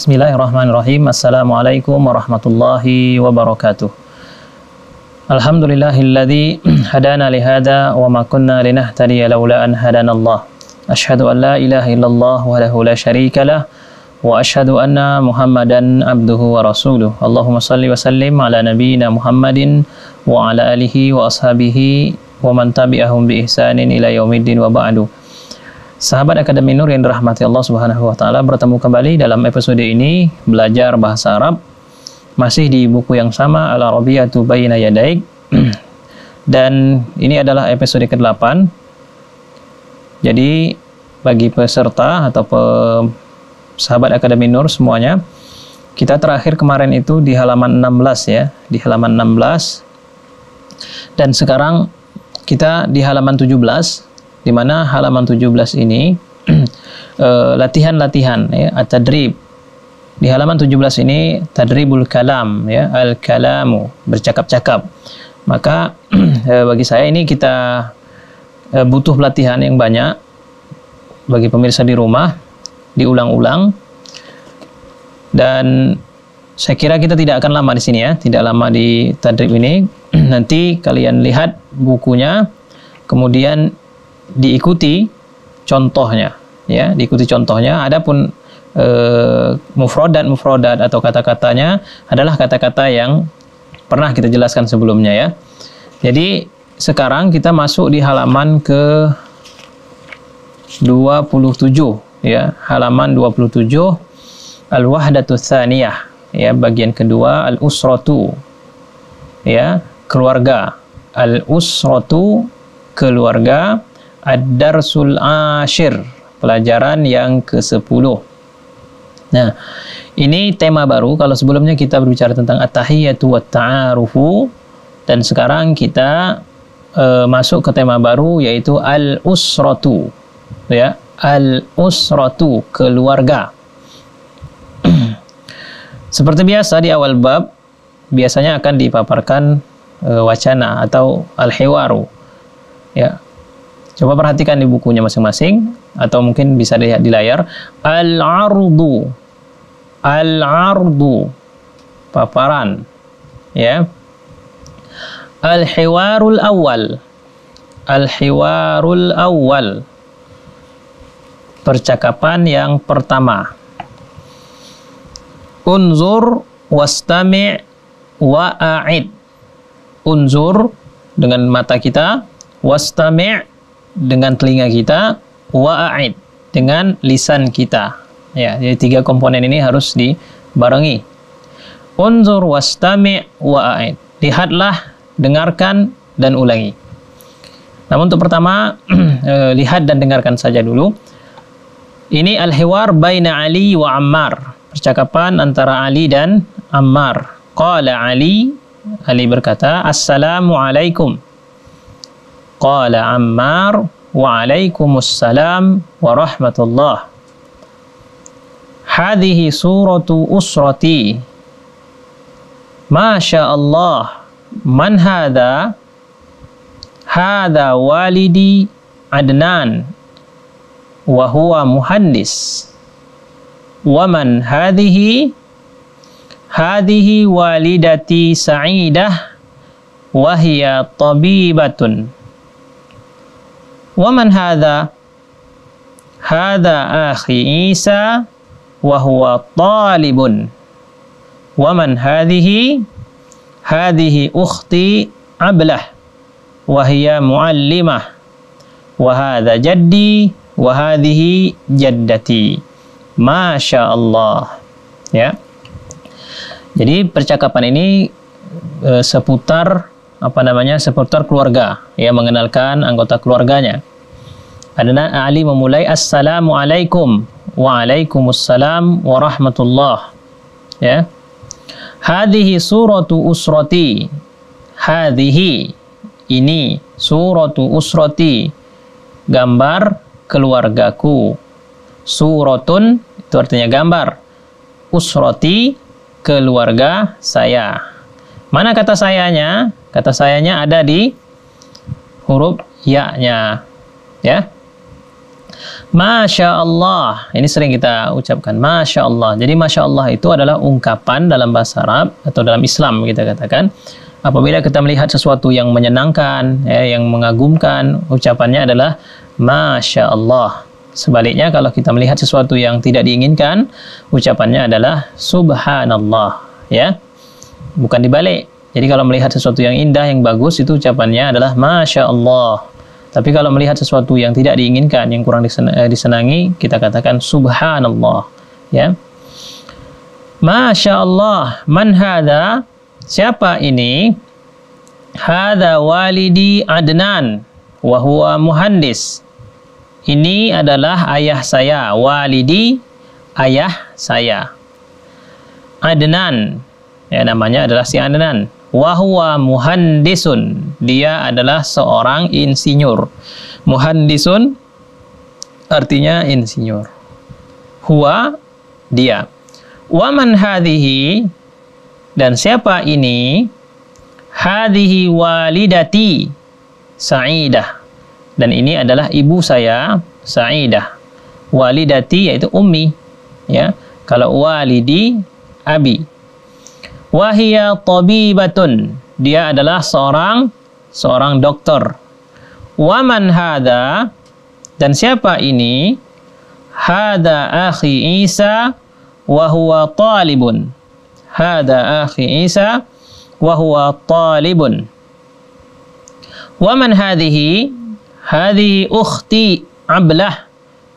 Bismillahirrahmanirrahim. Assalamualaikum warahmatullahi wabarakatuh. Alhamdulillahilladzi hadana lihada wa ma kunna linahtadiya laula an hadana Allah. Ashhadu an la ilaha illallah wahdahu la syarika lah wa ashhadu anna Muhammadan abduhu wa rasuluh. Allahumma salli wa sallim ala nabiyyina Muhammadin wa ala alihi wa ashabihi wa man tabi'ahum bi ihsanin ila yaumiddin wa ba'du. Sahabat Akademi Nur yang dirahmati Allah Subhanahu wa taala bertemu kembali dalam episode ini belajar bahasa Arab masih di buku yang sama Al Arabiyatu Baina Yadaik dan ini adalah episode ke-8. Jadi bagi peserta atau pe, sahabat Akademi Nur semuanya kita terakhir kemarin itu di halaman 16 ya, di halaman 16 dan sekarang kita di halaman 17 di mana halaman 17 ini eh, latihan-latihan ya at-tadrib. Di halaman 17 ini tadribul kalam ya al-kalamu bercakap-cakap. Maka uh, bagi saya ini kita uh, butuh pelatihan yang banyak bagi pemirsa di rumah diulang-ulang. Dan saya kira kita tidak akan lama di sini ya tidak lama di tadrib ini. Nanti kalian lihat bukunya kemudian diikuti contohnya ya diikuti contohnya. Adapun e, mufrodat mufrodat atau kata-katanya adalah kata-kata yang pernah kita jelaskan sebelumnya ya. Jadi sekarang kita masuk di halaman ke 27 ya. Halaman 27 al-wahdatu tsaniyah ya bagian kedua al-usratu ya keluarga. Al-usratu keluarga Ad-Darsul Ashir, pelajaran yang ke-10. Nah, ini tema baru. Kalau sebelumnya kita berbicara tentang at-tahiyyatu wa ta'arufu dan sekarang kita uh, masuk ke tema baru yaitu al-usratu. Ya, al-usratu, keluarga. Seperti biasa di awal bab biasanya akan dipaparkan uh, wacana atau al-hiwaru. Ya, Coba perhatikan di bukunya masing-masing atau mungkin bisa dilihat di layar. Al-ardu. Al-ardu. Paparan. Ya. Al-hiwarul awal. Al-hiwarul awal. Percakapan yang pertama. Unzur wastami' wa'a'id. Unzur dengan mata kita, wastami' dengan telinga kita, wa'id dengan lisan kita. Ya, jadi tiga komponen ini harus dibarengi. Unzur wastami' wa'id. Lihatlah, dengarkan dan ulangi. Namun untuk pertama eh, lihat dan dengarkan saja dulu. Ini al-hiwar baina Ali wa Ammar. Percakapan antara Ali dan Ammar. Qala Ali Ali berkata, Assalamualaikum. Qala Ammar wa alaikumussalam warahmatullah. Hadhihi suratu usrati. Masya Allah. Man hadha? Hadha walidi Adnan. Wa huwa muhandis. Waman hadhihi? Hadhihi walidati Sa'idah. Wahia tabibatun. Waman hadha hadha akhi Isa wa huwa talibun. Waman hadhihi? Hadhihi ukhti Ablah wa hiya muallimah. Wa hadha jaddi wa hadhihi jaddati. Masya Allah. Ya. Jadi percakapan ini e, seputar apa namanya seputar keluarga ya mengenalkan anggota keluarganya Adnan Ali memulai Assalamualaikum Waalaikumsalam warahmatullah. Ya. Hadhihi suratu usrati. Hadhihi ini suratu usrati. Gambar keluargaku. Suratun itu artinya gambar. Usrati keluarga saya. Mana kata sayanya? Kata sayanya ada di huruf ya-nya. Ya. Masya Allah, ini sering kita ucapkan Masya Allah. Jadi Masya Allah itu adalah ungkapan dalam bahasa Arab atau dalam Islam kita katakan. Apabila kita melihat sesuatu yang menyenangkan, ya, yang mengagumkan, ucapannya adalah Masya Allah. Sebaliknya kalau kita melihat sesuatu yang tidak diinginkan, ucapannya adalah Subhanallah. Ya, bukan dibalik. Jadi kalau melihat sesuatu yang indah, yang bagus, itu ucapannya adalah Masya Allah. Tapi kalau melihat sesuatu yang tidak diinginkan, yang kurang eh, disenangi, kita katakan Subhanallah. Ya. Masya Allah, man hada? Siapa ini? Hada walidi Adnan, wahwa muhandis. Ini adalah ayah saya, walidi, ayah saya. Adnan, ya namanya adalah si Adnan wahwa muhandisun. Dia adalah seorang insinyur. Muhandisun artinya insinyur. Huwa dia. Waman hadhihi dan siapa ini? Hadhihi walidati sa'idah. Dan ini adalah ibu saya sa'idah. Walidati yaitu ummi ya. Kalau walidi abi Wahia tabibatun. Dia adalah seorang seorang dokter. Waman hada dan siapa ini? Hada akhi Isa wa huwa talibun. Hada akhi Isa wa huwa talibun. Waman hadhihi? Hadhihi ukhti Ablah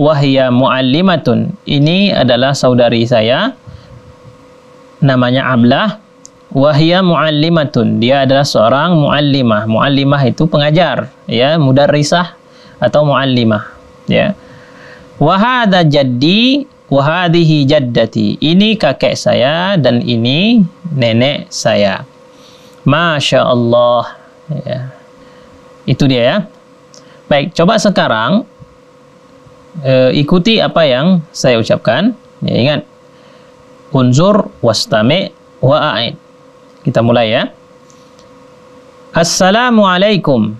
wahia muallimatun. Ini adalah saudari saya namanya Ablah wahia muallimatun. Dia adalah seorang muallimah. Muallimah itu pengajar ya mudarrisah atau muallimah ya. Wahada jaddi wahadihi jaddati. Ini kakek saya dan ini nenek saya. Masya Allah ya. Itu dia ya. Baik coba sekarang e, ikuti apa yang saya ucapkan. Ya ingat unzur wastami wa a'id. Kita mulai ya. Assalamualaikum.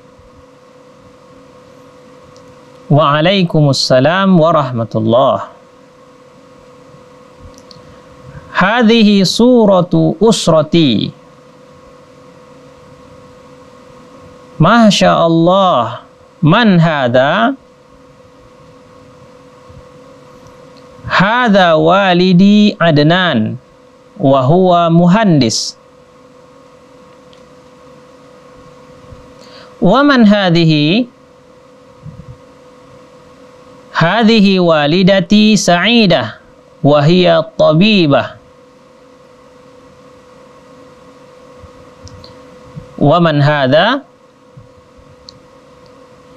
Waalaikumsalam warahmatullah. Hadhihi suratu usrati. Masya Allah. Man hada? Hada walidi Adnan wa huwa muhandis. Wa man hadhihi? Hadhihi walidati Sa'idah wa hiya tabibah. Wa man hadha?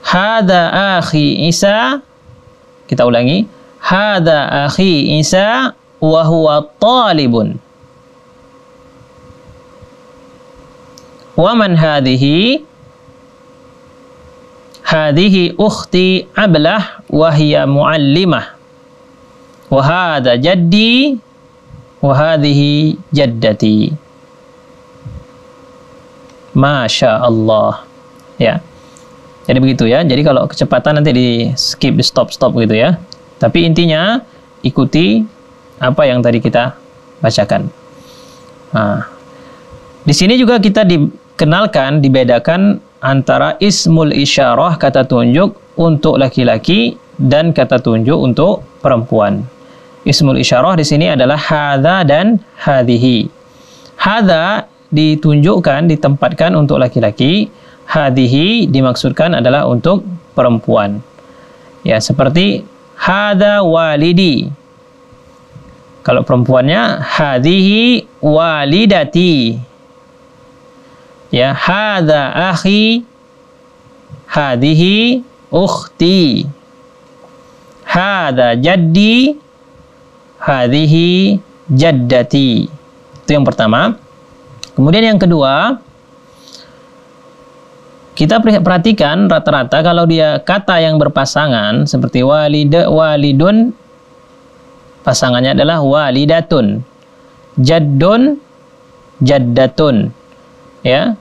Hadha akhi Isa. Kita ulangi. Hada akhi Isa wa huwa talibun. Wa man hadhihi? Hadhihi ukhti Ablah wa hiya muallimah. Wa hadha jaddi wa hadhihi jaddati. Masya Allah. Ya. Jadi begitu ya. Jadi kalau kecepatan nanti di skip, di stop, stop gitu ya. Tapi intinya ikuti apa yang tadi kita bacakan. Nah, di sini juga kita dikenalkan, dibedakan antara ismul isyarah kata tunjuk untuk laki-laki dan kata tunjuk untuk perempuan. Ismul isyarah di sini adalah hadza dan hadhihi. Hadza ditunjukkan, ditempatkan untuk laki-laki, hadhihi dimaksudkan adalah untuk perempuan. Ya, seperti hada walidi. Kalau perempuannya hadhihi walidati. Ya, hada akhi hadhihi ukhti. Hada jaddi hadhihi jaddati. Itu yang pertama. Kemudian yang kedua, kita perhatikan rata-rata kalau dia kata yang berpasangan seperti walid walidun pasangannya adalah walidatun. Jaddun jaddatun. Ya.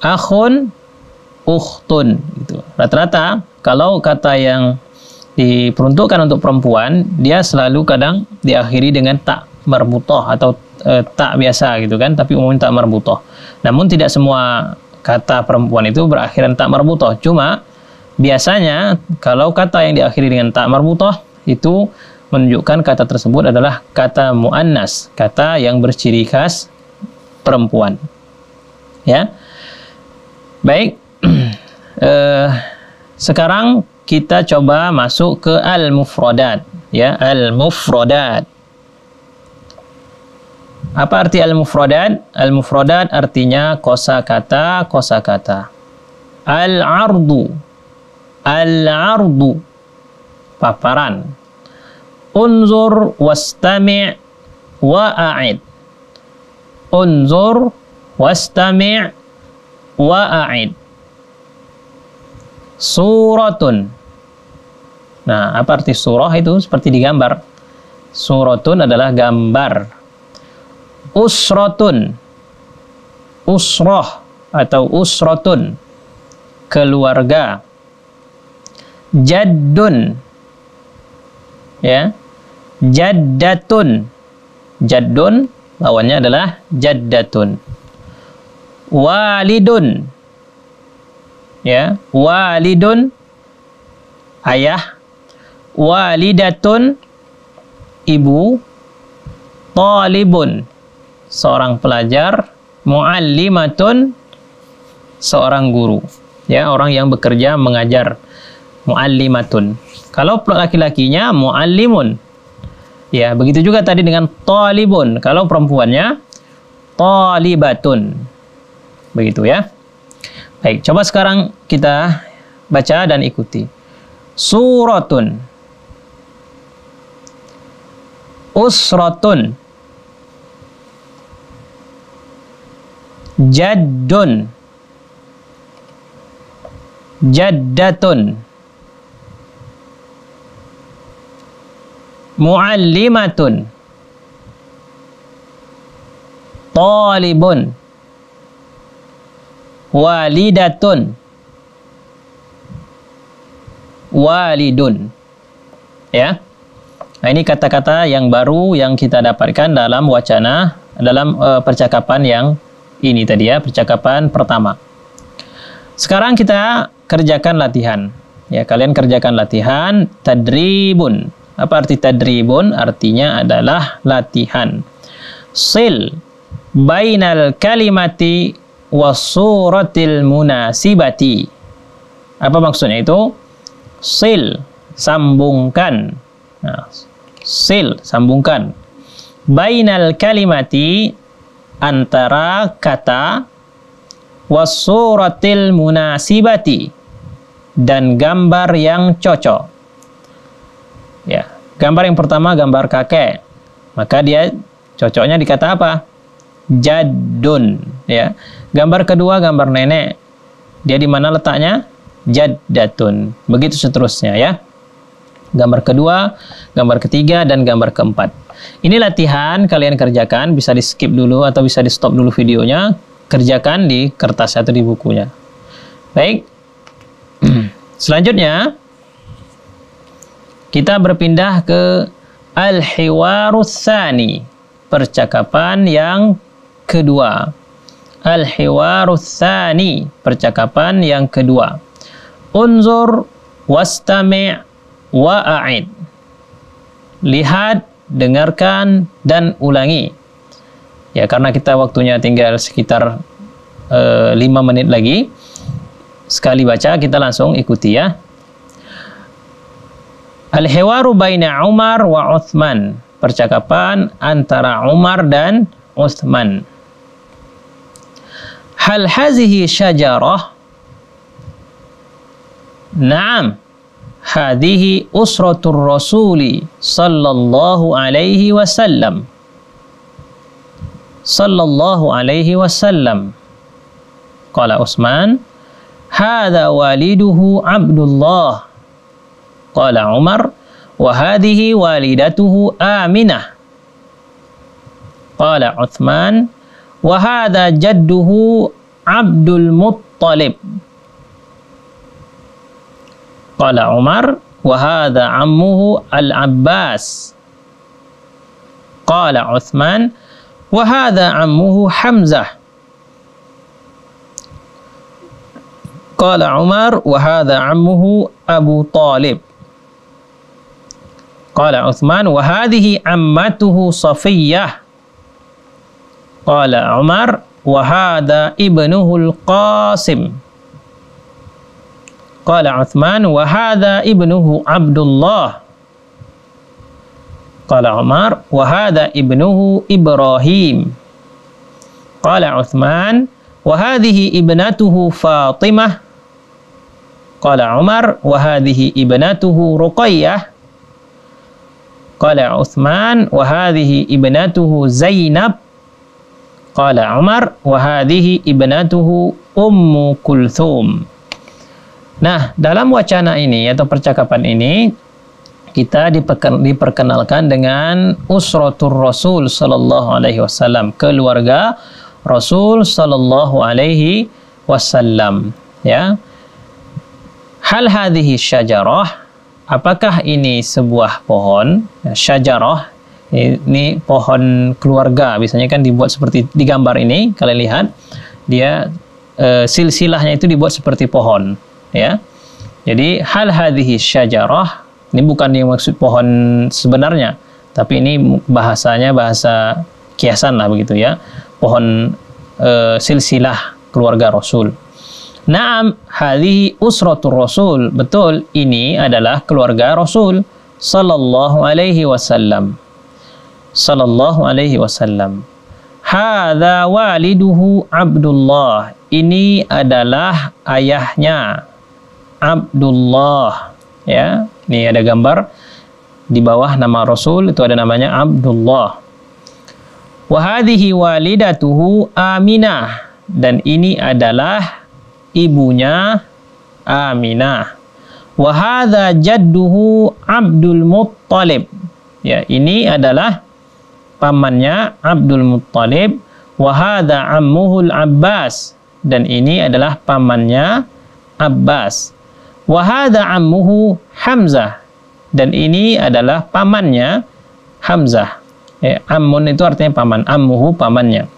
Akhun ukhtun. Gitu. Rata-rata kalau kata yang diperuntukkan untuk perempuan dia selalu kadang diakhiri dengan tak marbutoh atau e, tak biasa gitu kan tapi umumnya tak marbutoh. Namun tidak semua kata perempuan itu berakhiran tak marbutoh. Cuma biasanya kalau kata yang diakhiri dengan tak marbutoh itu menunjukkan kata tersebut adalah kata muannas kata yang berciri khas perempuan. Ya. Baik. Uh, sekarang kita coba masuk ke al-mufradat. Ya al-mufradat apa arti al-mufradat al-mufradat artinya kosakata kosakata. Al-ardu. Al-ardu. Paparan. Unzur wastami' wa'id unzur wastami' wa'id suratun. Nah, apa arti surah itu? Seperti digambar. Suratun adalah gambar. Usratun. Usroh atau usratun. Keluarga. Jaddun. Ya. Jaddatun. Jaddun lawannya adalah jaddatun. Walidun. Ya, walidun ayah walidatun ibu talibun seorang pelajar muallimatun seorang guru. Ya orang yang bekerja mengajar. Muallimatun. Kalau laki-lakinya muallimun. Ya begitu juga tadi dengan talibun. Kalau perempuannya talibatun. Begitu ya. Baik coba sekarang kita baca dan ikuti. Suratun. Usratun jaddun. Jaddatun. Muallimatun. Talibun. Walidatun. Walidun. Ya. Nah, ini kata-kata yang baru yang kita dapatkan dalam wacana dalam uh, percakapan yang ini tadi ya, percakapan pertama. Sekarang kita kerjakan latihan. Ya, kalian kerjakan latihan tadribun. Apa arti tadribun? Artinya adalah latihan. Sil bainal kalimati wasuratil munasibati. Apa maksudnya itu? Sil, sambungkan. Nah, sil sambungkan bainal kalimati antara kata wasuratil munasibati dan gambar yang cocok. Ya gambar yang pertama gambar kakek. Maka dia cocoknya di kata apa? Jadun ya. Gambar kedua gambar nenek. Dia di mana letaknya? Jaddatun. Begitu seterusnya ya. Gambar kedua, gambar ketiga, dan gambar keempat. Ini latihan kalian kerjakan, bisa di skip dulu atau bisa di stop dulu videonya, kerjakan di kertas atau di bukunya. Baik, selanjutnya kita berpindah ke al-hiwarus percakapan yang kedua. Al-hiwarus percakapan yang kedua. Unzur wastami' wa'a'id. Lihat, dengarkan, dan ulangi. Ya, karena kita waktunya tinggal sekitar uh, eh, 5 menit lagi. Sekali baca, kita langsung ikuti ya. Al-Hewaru baina Umar wa Uthman. Percakapan antara Umar dan Uthman. Hal hazihi syajarah? Naam. Hadhihi usratur rasuli sallallahu alaihi wasallam sallallahu alaihi wasallam qala Utsman hadha waliduhu Abdullah qala Umar wa hadhihi walidatuhu Aminah qala Utsman wa hadha jadduhu Abdul Muttalib Qala Umar wa hadha ammuhu Al-Abbas. Qala Uthman wa hadha ammuhu Hamzah. Qala Umar wa hadha ammuhu Abu Talib. Qala Uthman wa hadhihi ammatuhu Safiyyah. Qala Umar wa hadha ibnuhu Al-Qasim. Qala Uthman wa hadha ibnuhu Abdullah. Qala Umar wa hadha ibnuhu Ibrahim. Qala Uthman wa hadhihi ibnatuhu Fatimah. Qala Umar wa hadhihi ibnatuhu Ruqayyah. Qala Uthman wa hadhihi Nah, dalam wacana ini atau percakapan ini kita diperkenalkan dengan usratul Rasul sallallahu alaihi wasallam, keluarga Rasul sallallahu alaihi wasallam, ya. Hal hadhihi syajarah apakah ini sebuah pohon? Ya, syajarah ini pohon keluarga, biasanya kan dibuat seperti di gambar ini, kalian lihat dia e, silsilahnya itu dibuat seperti pohon ya. Jadi hal hadhihi syajarah ini bukan yang maksud pohon sebenarnya, tapi ini bahasanya bahasa kiasan lah begitu ya. Pohon e, silsilah keluarga Rasul. Naam, hadhihi usratul Rasul. Betul, ini adalah keluarga Rasul sallallahu alaihi wasallam. Sallallahu alaihi wasallam. Hadza waliduhu Abdullah. Ini adalah ayahnya Abdullah. Ya ini ada gambar. Di bawah nama Rasul itu ada namanya Abdullah. Wa hadhihi walidatuhu Aminah dan ini adalah ibunya Aminah wa hadza jadduhu Abdul Muttalib. Ya ini adalah pamannya Abdul Muttalib. Wa hadza ammuhul Abbas. Dan ini adalah pamannya Abbas Wahada ammuhu Hamzah dan ini adalah pamannya Hamzah. Eh, ammun itu artinya paman, ammuhu pamannya.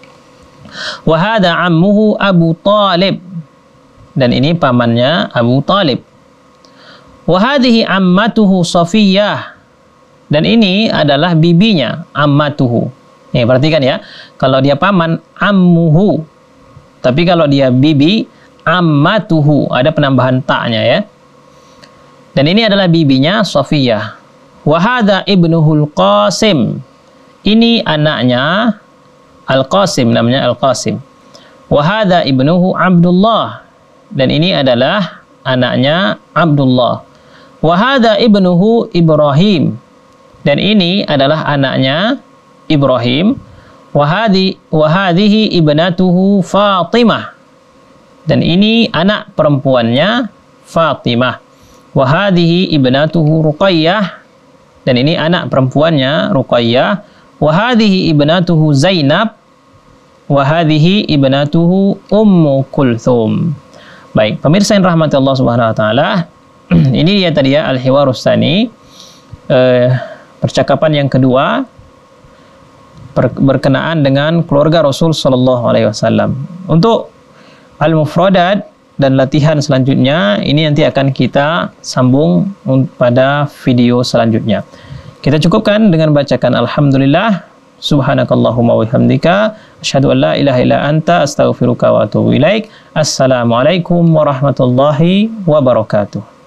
Wahada ammuhu Abu Talib dan ini pamannya Abu Talib. Wahadihi ammatuhu Safiyah dan ini adalah bibinya ammatuhu. Nih perhatikan ya, kalau dia paman ammuhu, tapi kalau dia bibi ammatuhu ada penambahan taknya ya. Dan ini adalah bibinya Sofiyah. Wahada ibnuhul Qasim. Ini anaknya Al-Qasim, namanya Al-Qasim. Wahada ibnuhu Abdullah. Dan ini adalah anaknya Abdullah. Wahada ibnuhu Ibrahim. Dan ini adalah anaknya Ibrahim. Wahadi, wahadihi ibnatuhu Fatimah. Dan ini anak perempuannya Fatimah. Wahadihi ibnatuhu Ruqayyah dan ini anak perempuannya Ruqayyah. Wahadihi ibnatuhu Zainab. Wahadihi ibnatuhu Ummu Kulthum. Baik, pemirsa yang rahmati Allah Subhanahu wa taala, ini dia tadi ya al-hiwarus tsani. Eh, percakapan yang kedua berkenaan dengan keluarga Rasul sallallahu alaihi wasallam. Untuk al-mufradat dan latihan selanjutnya ini nanti akan kita sambung pada video selanjutnya. Kita cukupkan dengan bacakan alhamdulillah subhanakallahumma wa bihamdika asyhadu an la ilaha illa anta astaghfiruka wa atubu ilaik. Assalamualaikum warahmatullahi wabarakatuh.